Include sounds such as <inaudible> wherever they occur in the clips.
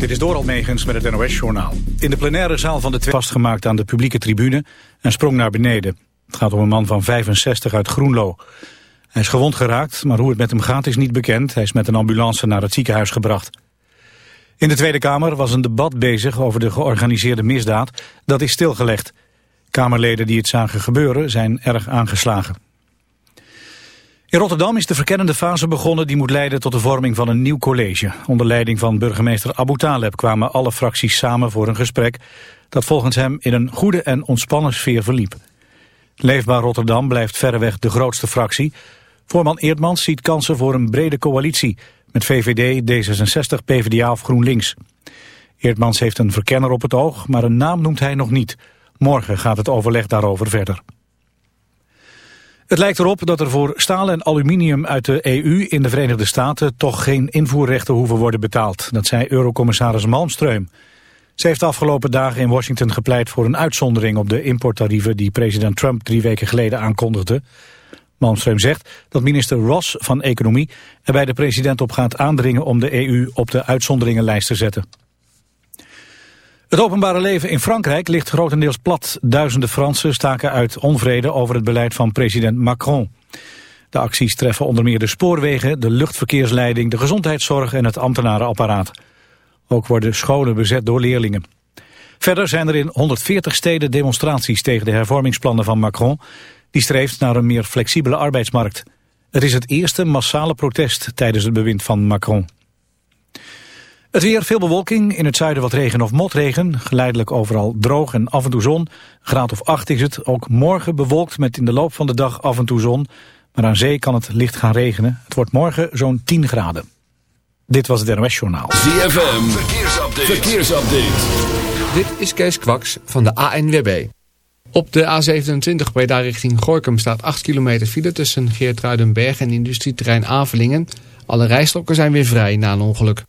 Dit is Doral Megens met het NOS-journaal. In de plenaire zaal van de Tweede vastgemaakt aan de publieke tribune en sprong naar beneden. Het gaat om een man van 65 uit Groenlo. Hij is gewond geraakt, maar hoe het met hem gaat is niet bekend. Hij is met een ambulance naar het ziekenhuis gebracht. In de Tweede Kamer was een debat bezig over de georganiseerde misdaad. Dat is stilgelegd. Kamerleden die het zagen gebeuren zijn erg aangeslagen. In Rotterdam is de verkennende fase begonnen die moet leiden tot de vorming van een nieuw college. Onder leiding van burgemeester Abu Taleb kwamen alle fracties samen voor een gesprek dat volgens hem in een goede en ontspannen sfeer verliep. Leefbaar Rotterdam blijft verreweg de grootste fractie. Voorman Eerdmans ziet kansen voor een brede coalitie met VVD, D66, PvdA of GroenLinks. Eerdmans heeft een verkenner op het oog, maar een naam noemt hij nog niet. Morgen gaat het overleg daarover verder. Het lijkt erop dat er voor staal en aluminium uit de EU in de Verenigde Staten toch geen invoerrechten hoeven worden betaald. Dat zei Eurocommissaris Malmström. Ze heeft de afgelopen dagen in Washington gepleit voor een uitzondering op de importtarieven die president Trump drie weken geleden aankondigde. Malmström zegt dat minister Ross van Economie er bij de president op gaat aandringen om de EU op de uitzonderingenlijst te zetten. Het openbare leven in Frankrijk ligt grotendeels plat. Duizenden Fransen staken uit onvrede over het beleid van president Macron. De acties treffen onder meer de spoorwegen, de luchtverkeersleiding, de gezondheidszorg en het ambtenarenapparaat. Ook worden scholen bezet door leerlingen. Verder zijn er in 140 steden demonstraties tegen de hervormingsplannen van Macron. Die streeft naar een meer flexibele arbeidsmarkt. Het is het eerste massale protest tijdens het bewind van Macron. Het weer, veel bewolking, in het zuiden wat regen of motregen. Geleidelijk overal droog en af en toe zon. Graad of 8 is het. Ook morgen bewolkt met in de loop van de dag af en toe zon. Maar aan zee kan het licht gaan regenen. Het wordt morgen zo'n 10 graden. Dit was het NOS Journaal. ZFM, verkeersupdate. verkeersupdate. Dit is Kees Kwaks van de ANWB. Op de A27 Breda richting Gorkum staat 8 kilometer file tussen Geertruidenberg en industrieterrein Avelingen. Alle rijstroken zijn weer vrij na een ongeluk.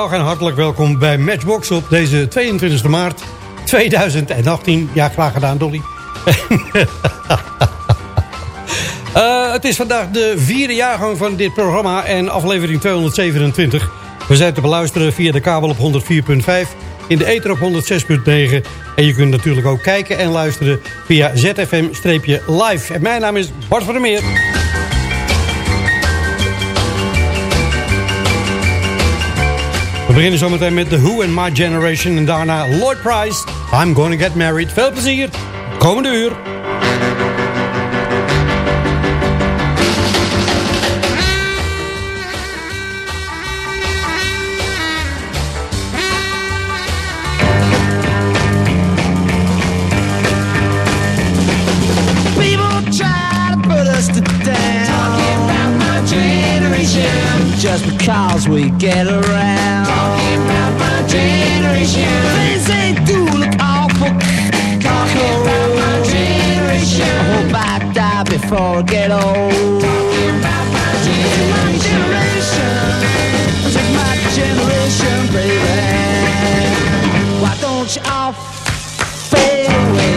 En hartelijk welkom bij Matchbox op deze 22 maart 2018. Ja, graag gedaan Dolly. <laughs> Eh, het is vandaag de vierde jaargang van dit programma en aflevering 227. We zijn te beluisteren via de kabel op 104.5, in de ether op 106.9. En je kunt natuurlijk ook kijken en luisteren via ZFM-live. En mijn naam is Bart van der Meer. We beginnen zometeen met The Who and My Generation. En daarna Lloyd Price, I'm Gonna Get Married. Veel plezier, komende uur. People try to put us to down. Talking about my generation. Just because we get around. generation. Things do look awful. My generation. Before I get old. My my generation, baby. Why don't you all fade away?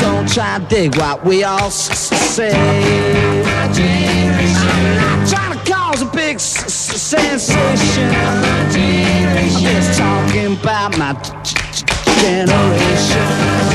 Don't try dig what we all say. I'm not trying to cause a big sensation. I'm just talking about my generation.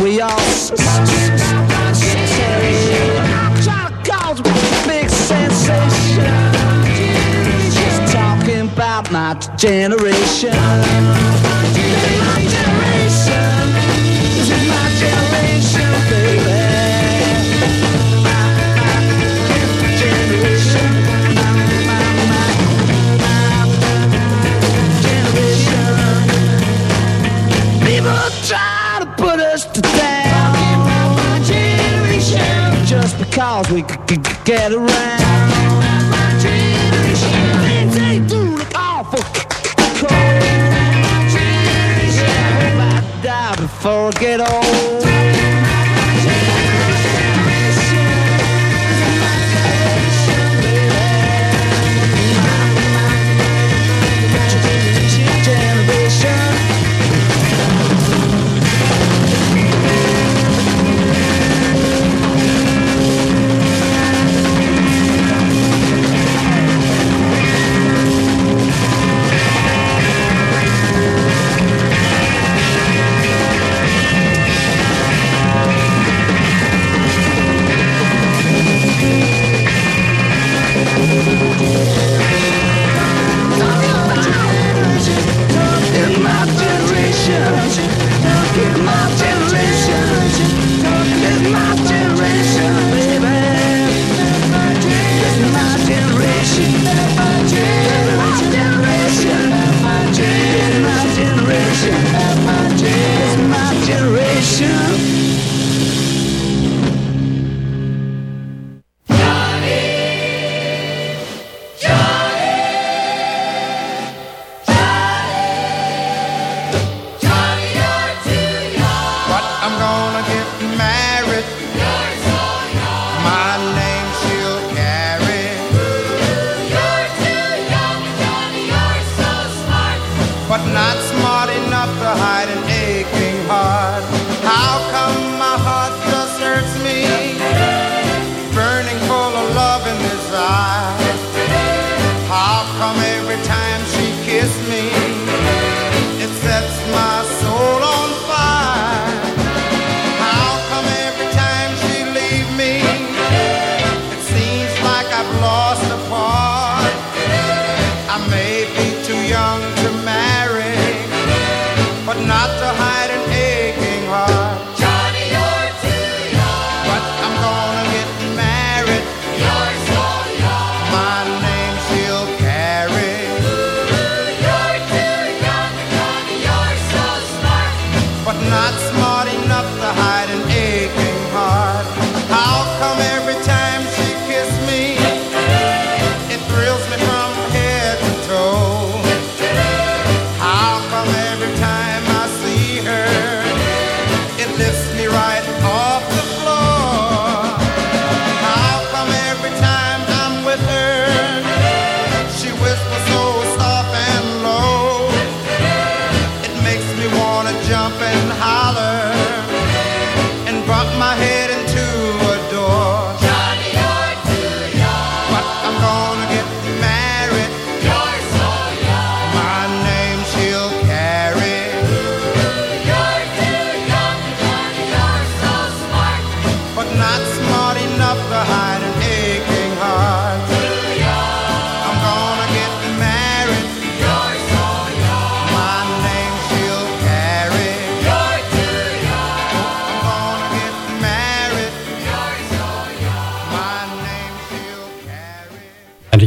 we all say. To cause a big sensation. Just talking about my generation. get around. My generation. They do look awful cold. My. I die before I get old.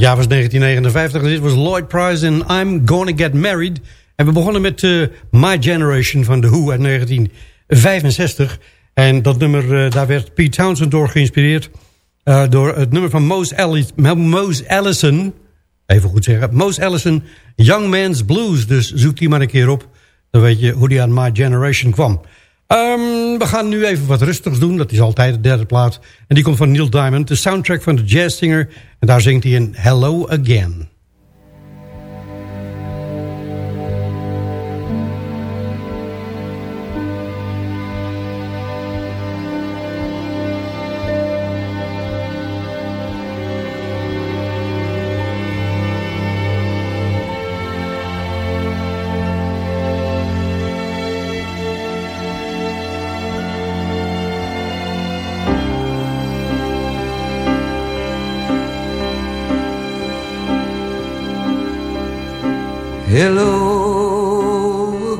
Jaar was 1959 en dit was Lloyd Price en I'm Gonna Get Married. En we begonnen met uh, My Generation van The Who uit 1965. En dat nummer, uh, daar werd Pete Townsend door geïnspireerd. Uh, door het nummer van Mose Allison. Even goed zeggen. Mose Allison, Young Man's Blues. Dus zoek die maar een keer op. Dan weet je hoe die aan My Generation kwam. Um, we gaan nu even wat rustigs doen. Dat is altijd de derde plaat. En die komt van Neil Diamond. De soundtrack van de jazz singer. En daar zingt hij in Hello Again.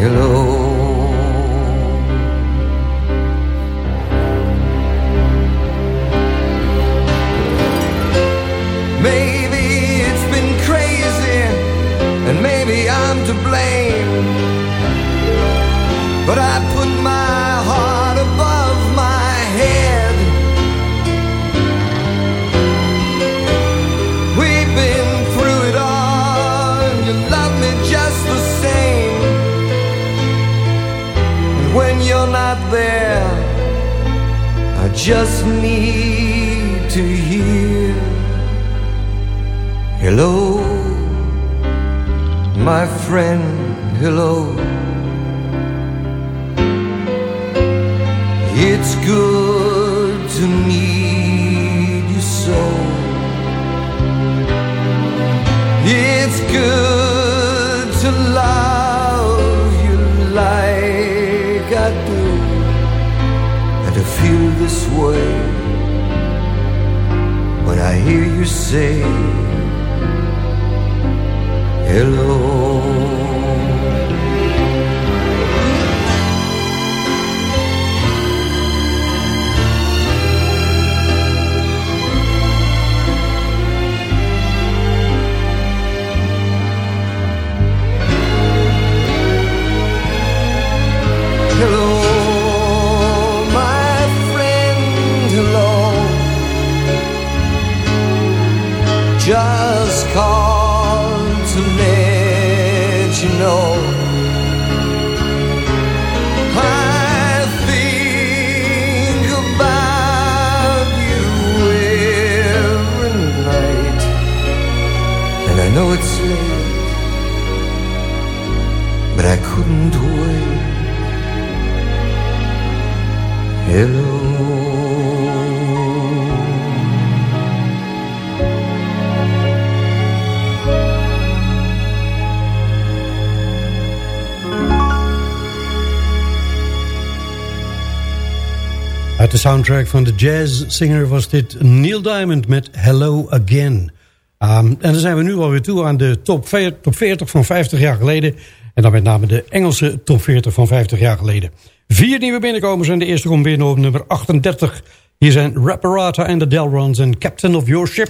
Hello. Just need to hear. Hello, my friend, hello. It's good to meet you so. This way when I hear you say. Hello, Hello. Uit de soundtrack van de jazzzinger was dit Neil Diamond met Hello Again. Um, en dan zijn we nu alweer toe aan de top 40, top 40 van 50 jaar geleden. En dan met name de Engelse top 40 van 50 jaar geleden. Vier nieuwe binnenkomers en de eerste komt binnen op nummer 38. Hier zijn Rapparata en de Delrons en Captain of Your Ship.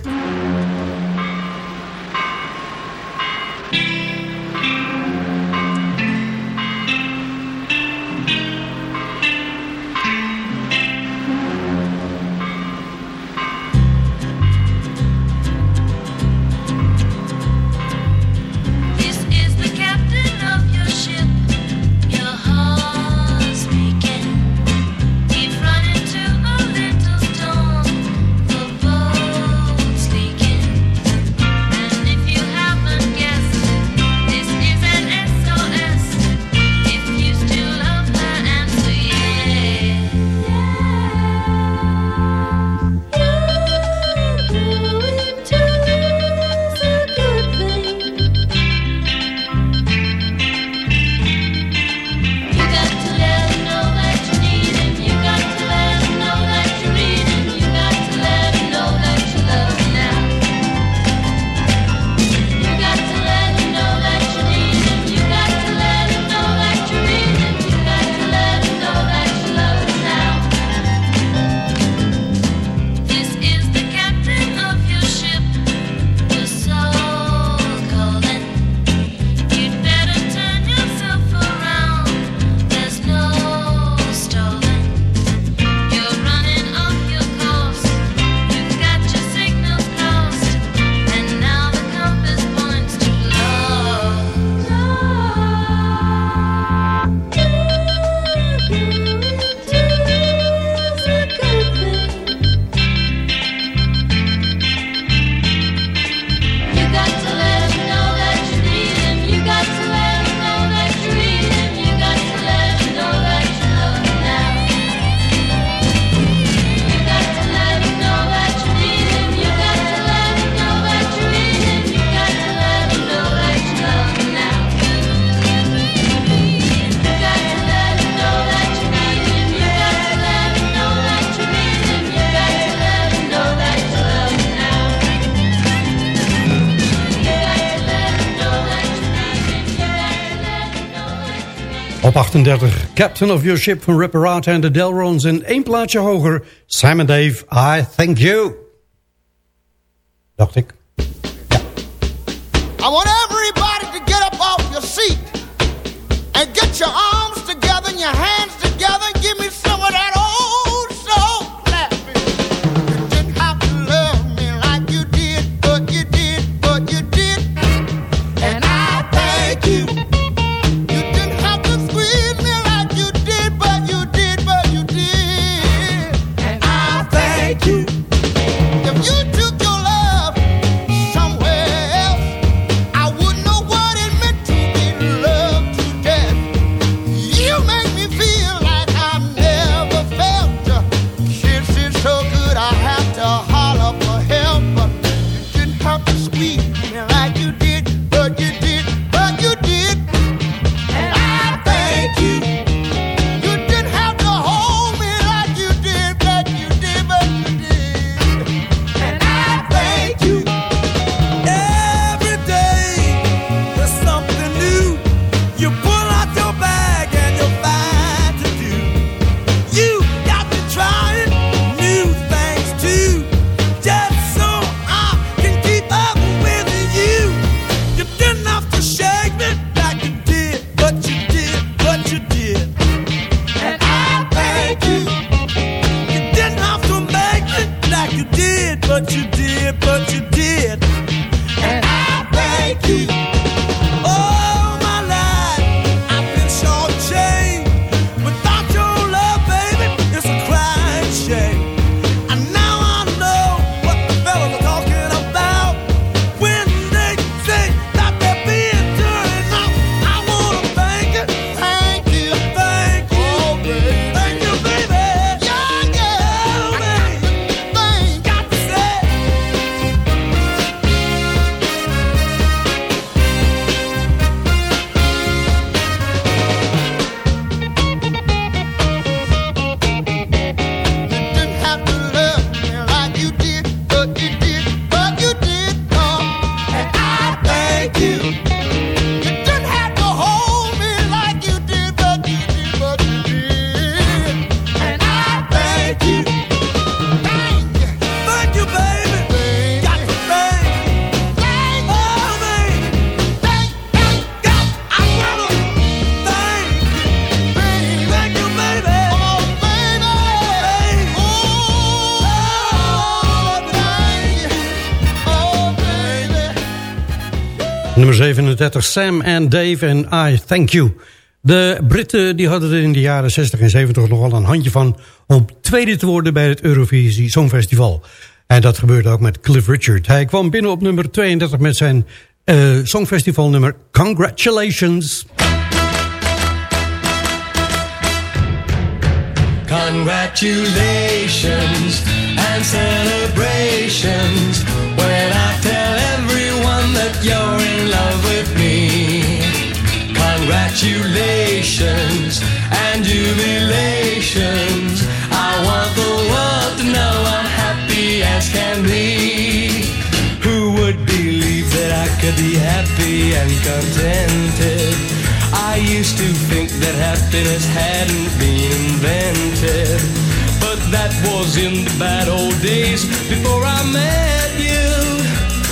Op 38, Captain of Your Ship van Reparata en de Delrons. En één plaatje hoger, Simon Dave, I Thank You. Dacht ik. I want everybody to get up off your seat and get your arms 30 Sam en Dave en I Thank You. De Britten die hadden er in de jaren 60 en 70 nogal een handje van... om tweede te worden bij het Eurovisie Songfestival. En dat gebeurde ook met Cliff Richard. Hij kwam binnen op nummer 32 met zijn uh, songfestival nummer Congratulations. Congratulations and celebrations when I tell everyone that you're in love with me. Congratulations and jubilations. I want the world to know I'm happy as can be. Who would believe that I could be happy and contented? I used to think that happiness hadn't been invented. But that was in the bad old days before I met you.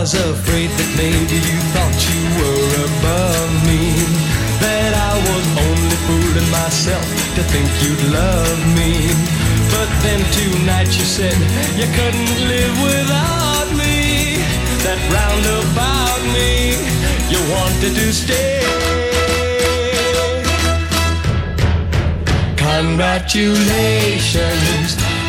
I was afraid that maybe you thought you were above me. That I was only fooling myself to think you'd love me. But then tonight you said you couldn't live without me. That round about me, you wanted to stay. Congratulations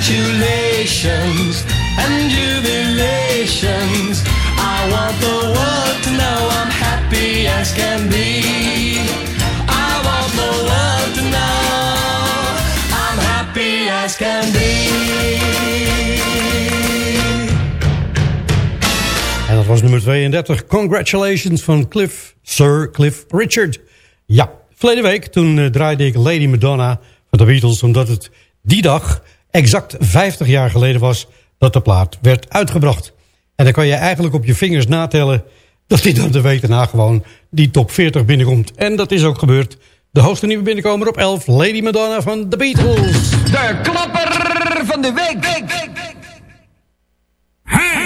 Congratulations and jubilations. I want the world to know I'm happy as can be. I want the world to know I'm happy as can be. En dat was nummer 32. Congratulations van Cliff, Sir Cliff Richard. Ja, verleden week toen eh, draaide ik Lady Madonna van de Beatles... omdat het die dag exact 50 jaar geleden was dat de plaat werd uitgebracht. En dan kan je eigenlijk op je vingers natellen... dat hij dan de week daarna gewoon die top 40 binnenkomt. En dat is ook gebeurd. De hoogste nieuwe binnenkomer op 11, Lady Madonna van The Beatles. De klapper van de week. Lady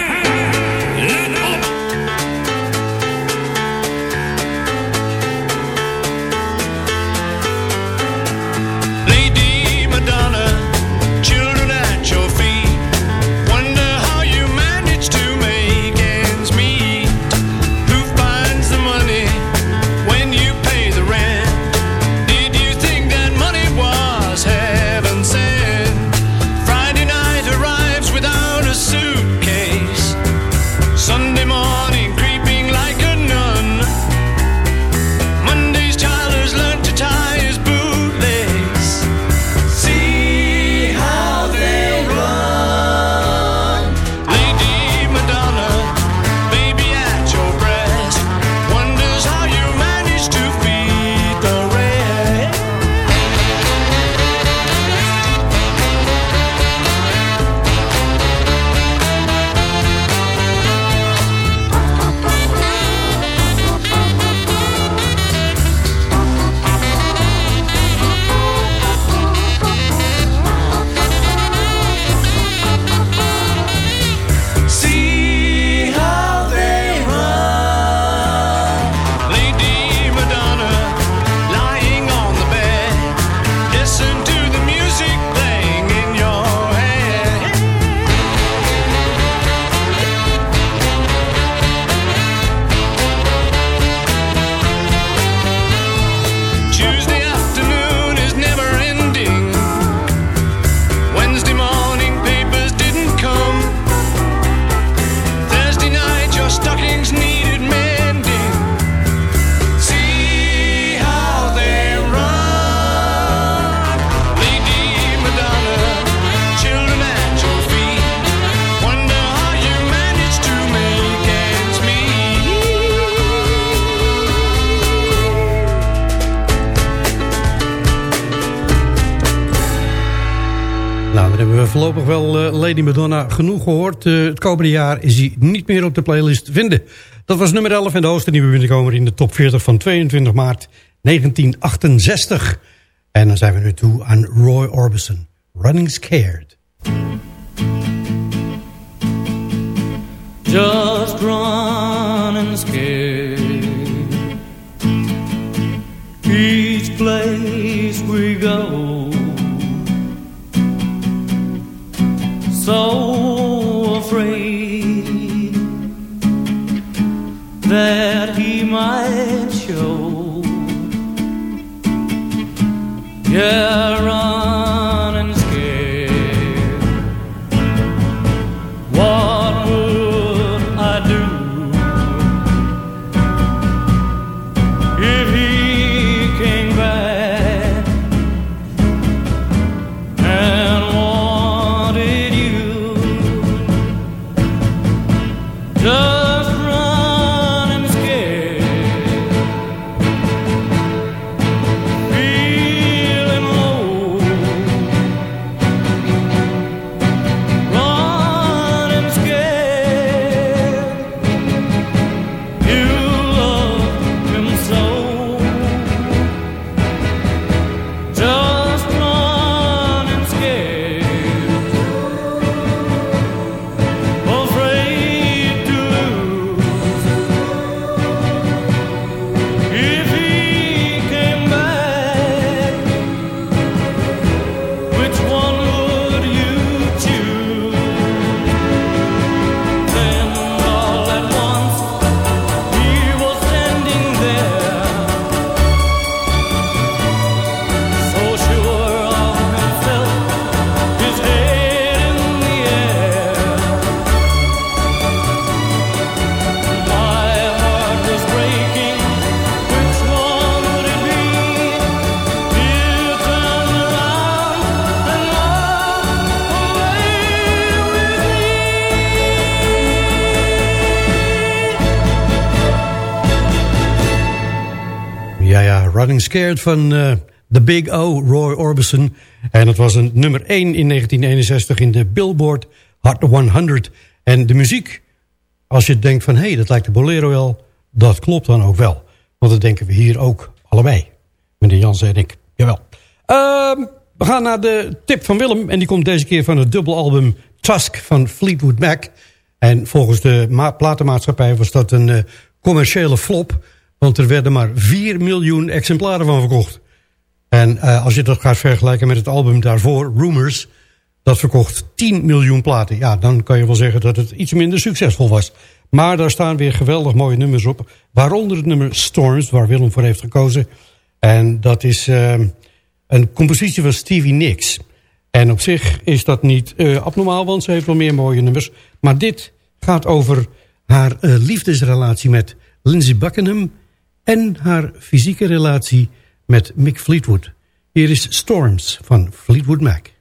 Lady Madonna genoeg gehoord. Eh, het komende jaar is hij niet meer op de playlist vinden. Dat was nummer 11 en de hoogste nieuwe binnenkomer in de top 40 van 22 maart 1968. En dan zijn we nu toe aan Roy Orbison. Running Scared. just running that he might show. Yeah, Scared van uh, The Big O, Roy Orbison. En het was een nummer 1 in 1961 in de Billboard Hot 100. En de muziek, als je denkt van... hé, hey, dat lijkt de bolero wel, dat klopt dan ook wel. Want dat denken we hier ook allebei. Meneer Jansen en ik, jawel. Uh, we gaan naar de tip van Willem. En die komt deze keer van het dubbelalbum Tusk van Fleetwood Mac. En volgens de platenmaatschappij was dat een uh, commerciële flop... Want er werden maar 4 miljoen exemplaren van verkocht. En uh, als je dat gaat vergelijken met het album daarvoor, Rumors... dat verkocht 10 miljoen platen. Ja, dan kan je wel zeggen dat het iets minder succesvol was. Maar daar staan weer geweldig mooie nummers op. Waaronder het nummer Storms, waar Willem voor heeft gekozen. En dat is uh, een compositie van Stevie Nicks. En op zich is dat niet uh, abnormaal, want ze heeft wel meer mooie nummers. Maar dit gaat over haar liefdesrelatie met Lindsey Buckingham en haar fysieke relatie met Mick Fleetwood. Hier is Storms van Fleetwood Mac.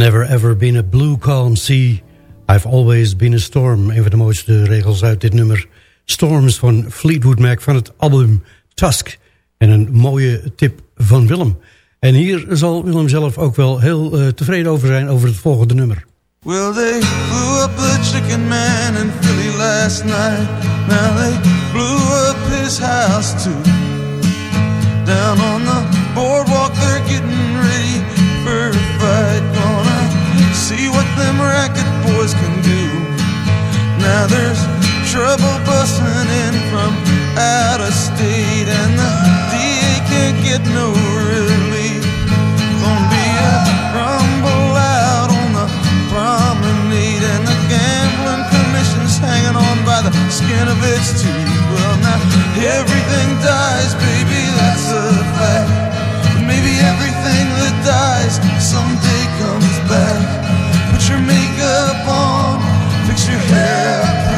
Never ever been a blue calm sea. I've always been a storm. Een van de mooiste regels uit dit nummer. Storms van Fleetwood Mac van het album Tusk. En een mooie tip van Willem. En hier zal Willem zelf ook wel heel uh, tevreden over zijn over het volgende nummer. Well, they blew up the chicken man in Philly last night. Now they blew up his house too. Down on the boardwalk, they're getting them racket boys can do. Now there's trouble busting in from out of state, and the DA can't get no relief. Gonna be a rumble out on the promenade, and the gambling commission's hanging on by the skin of its teeth. Well, now everything dies, baby, that's a fact. Maybe everything that dies someday comes back. Your makeup on, fix your hair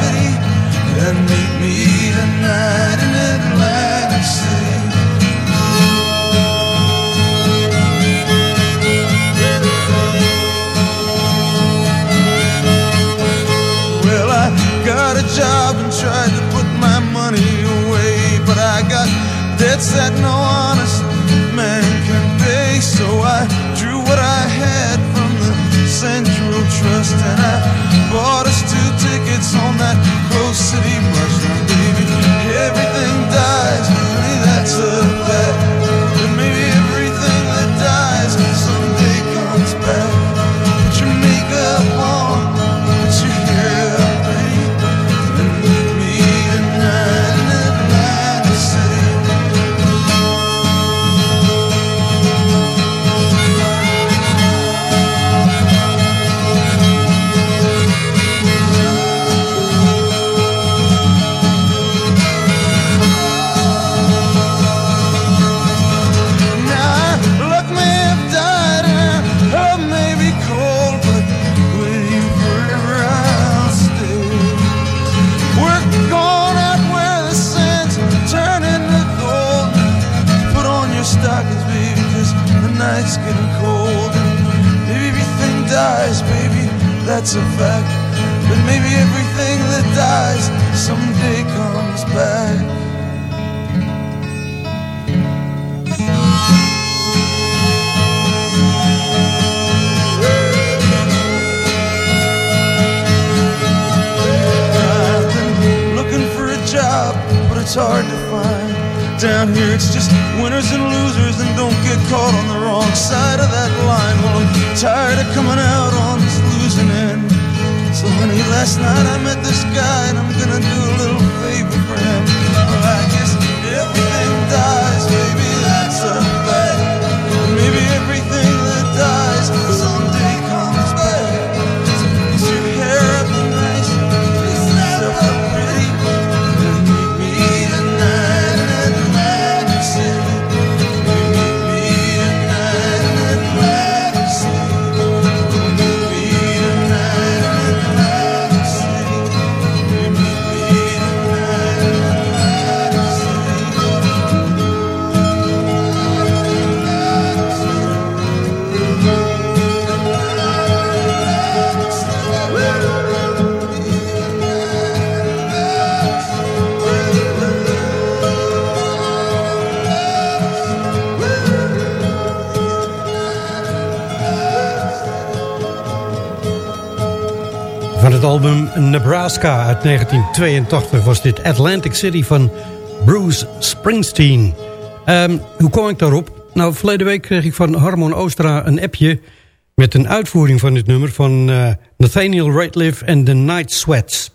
tired of coming out on this losing end. So, honey, last night I met this guy, and I'm gonna do a little favor for him. Well, I guess everything dies, het album Nebraska uit 1982 was dit Atlantic City van Bruce Springsteen. Ehm, hoe kwam ik daarop? Nou, verleden week kreeg ik van Harmon Oostra een appje... met een uitvoering van dit nummer van eh, Nathaniel Rateliff en The Night Sweats.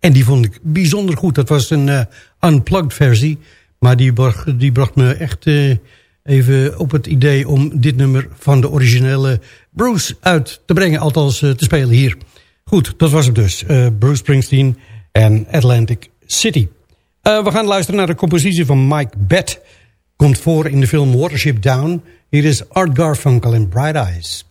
En die vond ik bijzonder goed. Dat was een eh, unplugged versie. Maar die bracht, die bracht me echt eh, even op het idee... om dit nummer van de originele Bruce uit te brengen. Althans te spelen hier. Goed, dat was het dus. Eh, Bruce Springsteen en Atlantic City. Eh, we gaan luisteren naar de compositie van Mike Bett. Komt voor in de film Watership Down. Hier is Art Garfunkel en Bright Eyes.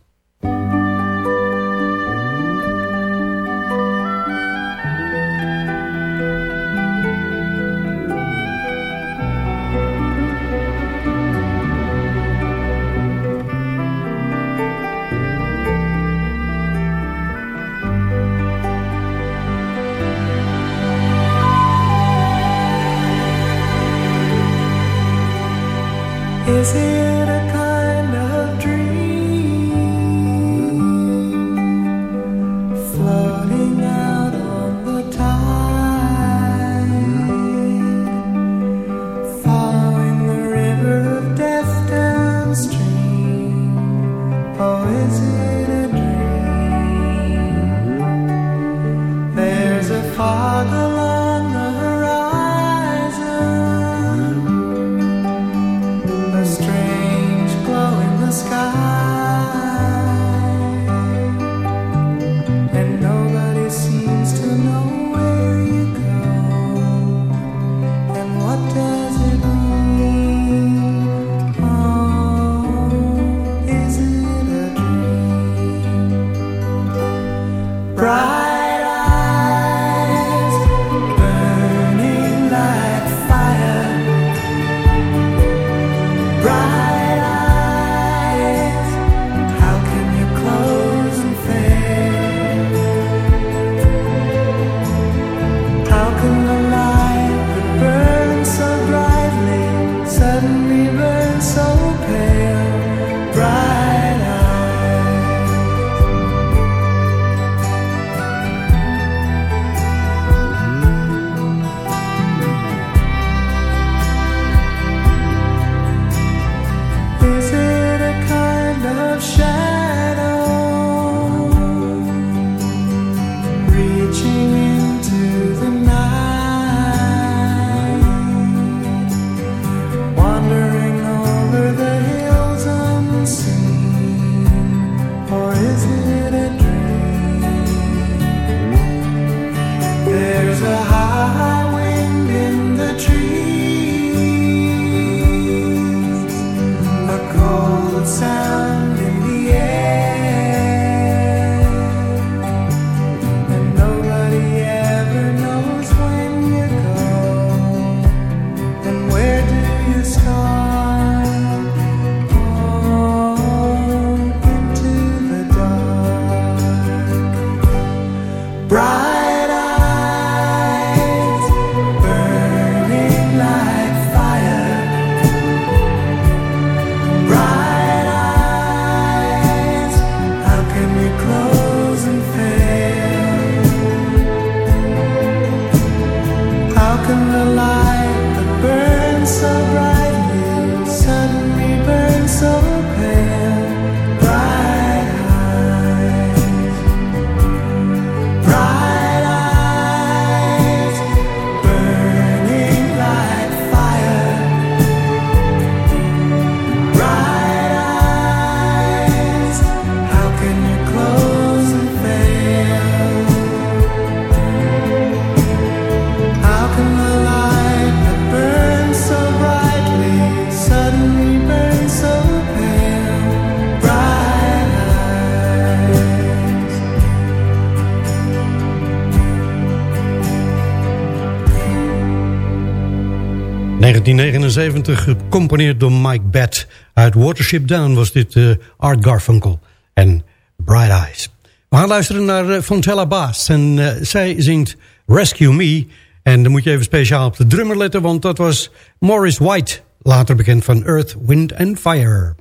1979, gecomponeerd door Mike Batt. Uit Watership Down was dit eh, Art Garfunkel en Bright Eyes. We gaan luisteren naar eh, Fontella Bass En eh, zij zingt Rescue Me. En dan moet je even speciaal op de drummer letten... want dat was Morris White, later bekend van Earth, Wind and Fire.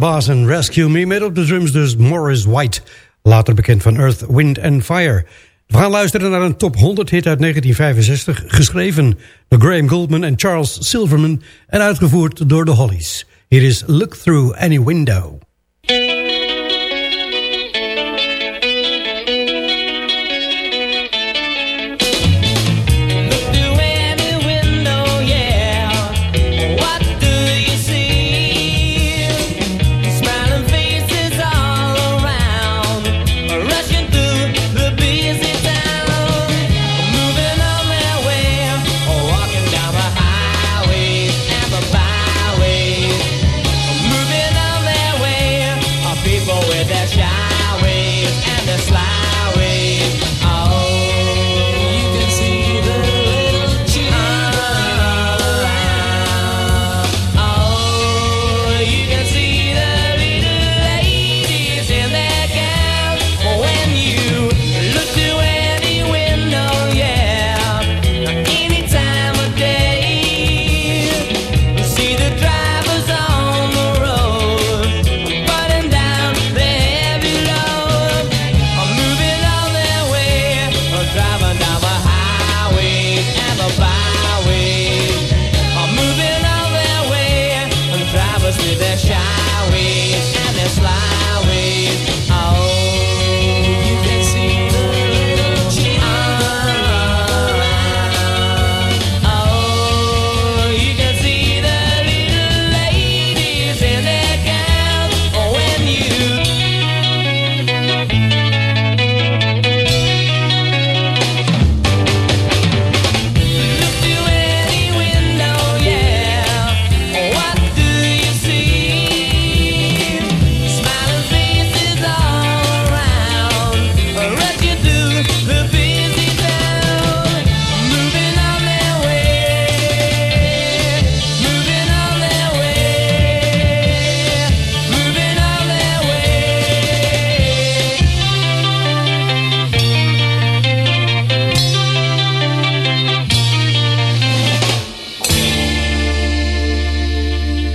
Calabas en Rescue Me met op de drums dus Morris White. Later bekend van Earth, Wind and Fire. We gaan luisteren naar een top 100 hit uit 1965. Geschreven door Graham Goldman en Charles Silverman. En uitgevoerd door de Hollies. Hier is Look Through Any Window.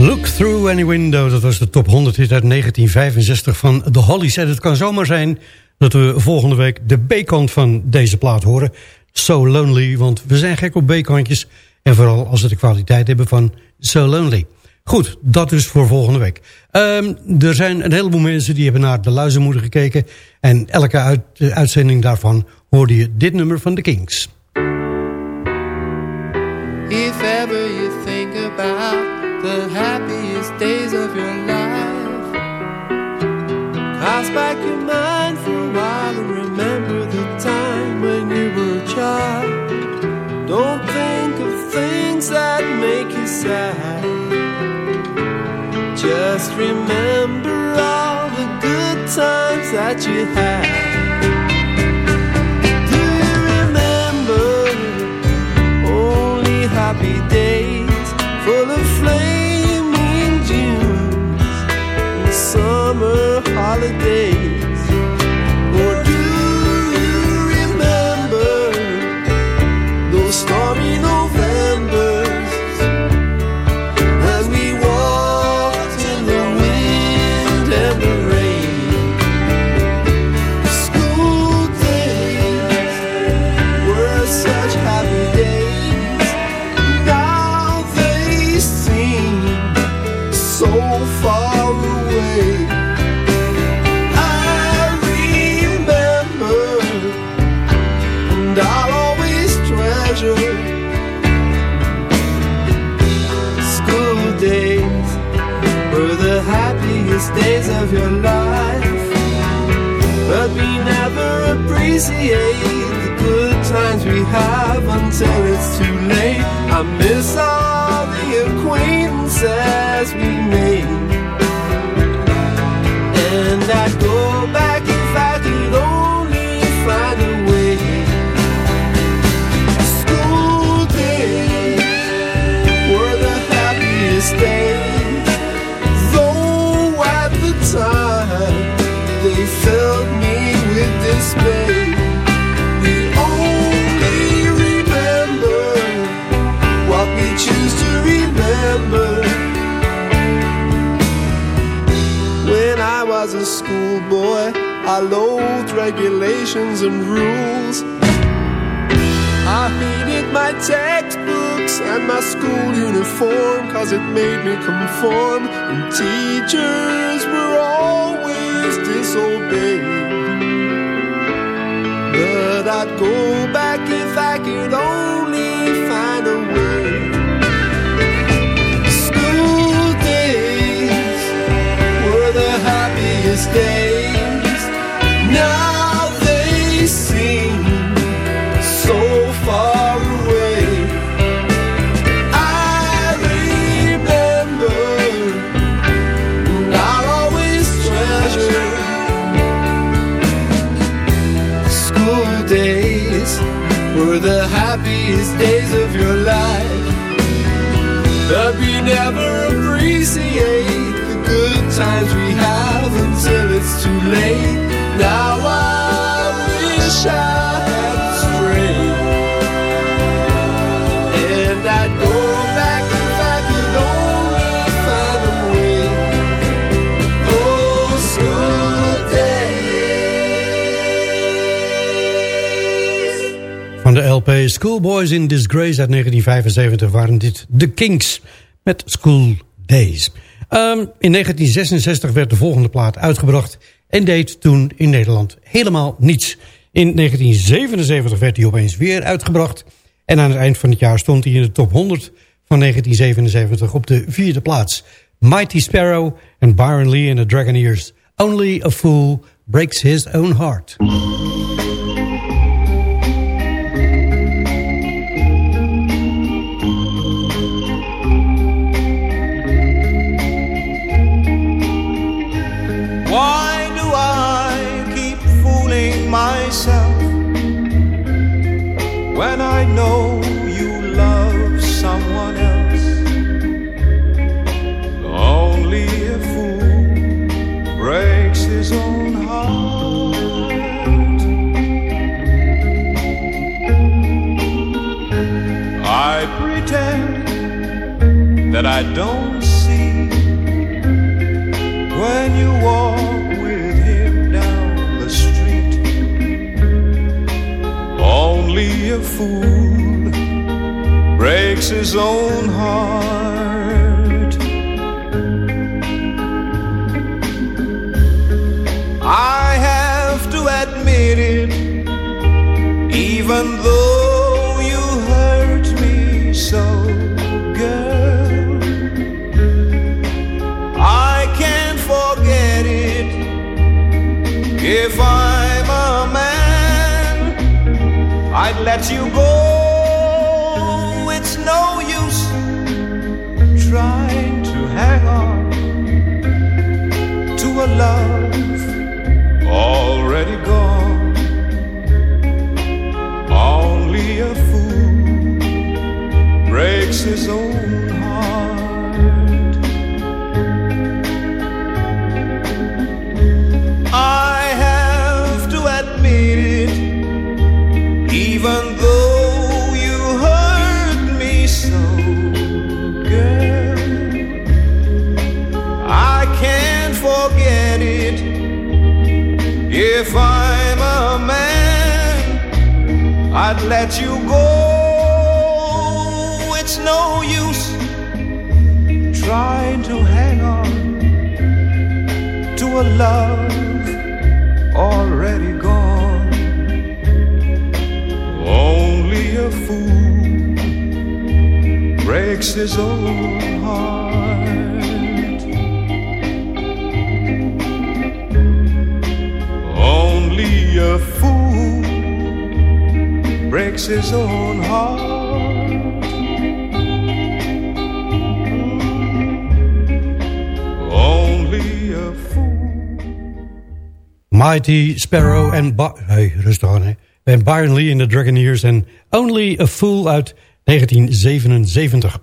Look Through Any Window, dat was de top 100 hit uit 1965 van The Hollies. En het kan zomaar zijn dat we volgende week de B-kant van deze plaat horen. So Lonely, want we zijn gek op B-kantjes. En vooral als we de kwaliteit hebben van So Lonely. Goed, dat dus voor volgende week. Ehm, er zijn een heleboel mensen die hebben naar de luizenmoeder gekeken. En elke uit- eh, uitzending daarvan hoorde je dit nummer van de Kings. Just remember all the good times that you had. Do you remember? only happy days full of flaming Junes and summer holidays. We never appreciate the good times we have until it's too late. I miss all the acquaintances we made. I loathed regulations and rules. I hated my textbooks and my school uniform cause it made me conform and teachers were always disobeyed. But I'd go back if I could only never appreciate the good times we have until it's too late. Now I wish I had strayed. And I'd go back if I could only find a way. Oh, school days. Van de LP Schoolboys in Disgrace uit 1975 waren dit The Kinks met School Days. Ehm, in 1966 werd de volgende plaat uitgebracht en deed toen in Nederland helemaal niets. In 1977 werd hij opeens weer uitgebracht en aan het eind van het jaar stond hij in de top 100 van 1977 op de vierde plaats. Mighty Sparrow en Byron Lee en the Dragoneers. Only a fool breaks his own heart. That I don't see when you walk with him down the street. Only a fool breaks his own heart. Even though you hurt me so, girl. I can't forget it if I'm a man. I'd let you go. It's no use trying to hang on to a love already gone. A fool breaks his own heart. I have to admit it, even though you hurt me so, girl. I can't forget it if I'm I'd let you go. It's no use trying to hang on to a love already gone. Only a fool breaks his own heart. Only a breaks his own heart. Only a fool. Mighty Sparrow en... Hey, rustig aan, hè. En Byron Lee in the Dragoneers en Only a Fool uit 1977.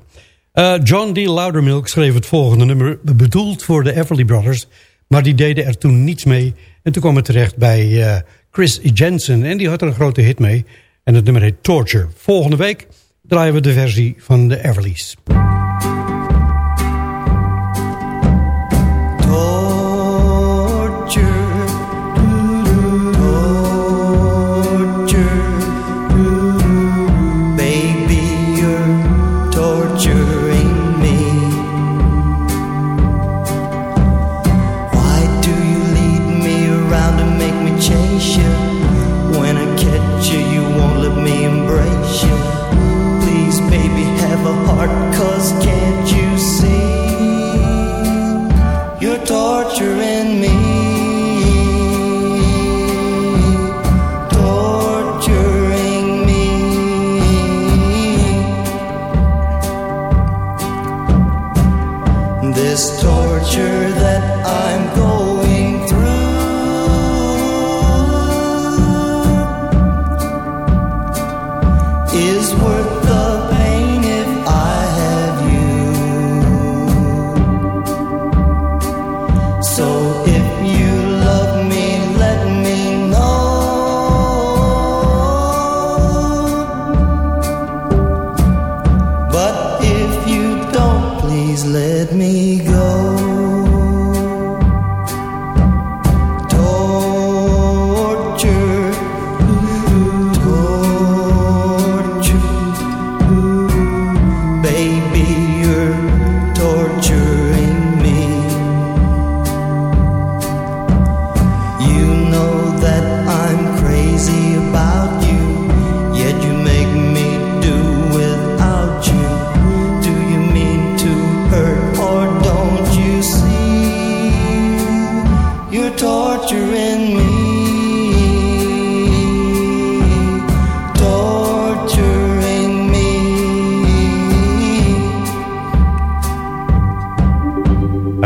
Eh, John D. Loudermilk schreef het volgende nummer... bedoeld voor de Everly Brothers... maar die deden er toen niets mee. En toen kwam het terecht bij eh, Chris Jensen... en die had er een grote hit mee. En het nummer heet Torture. Volgende week draaien we de versie van de Everlys.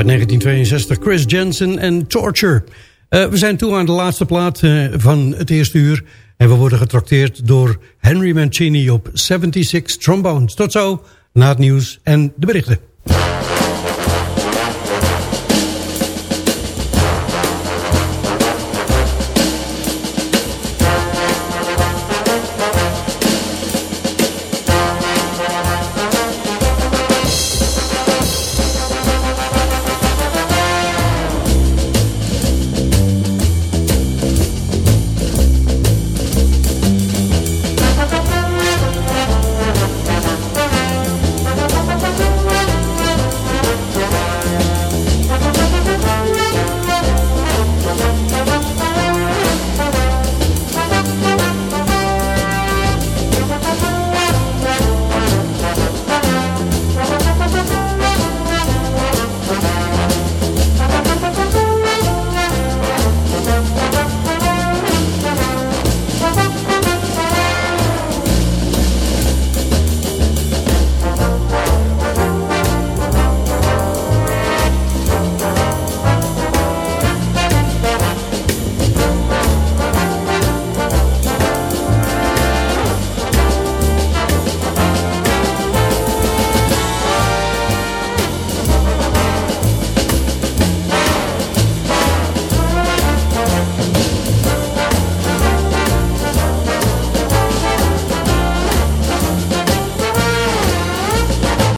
Uit 1962 Chris Jensen en Torture. Eh, we zijn toe aan de laatste plaat eh, van het eerste uur. En we worden getrakteerd door Henry Mancini op 76 trombones. Tot zo, na het nieuws en de berichten.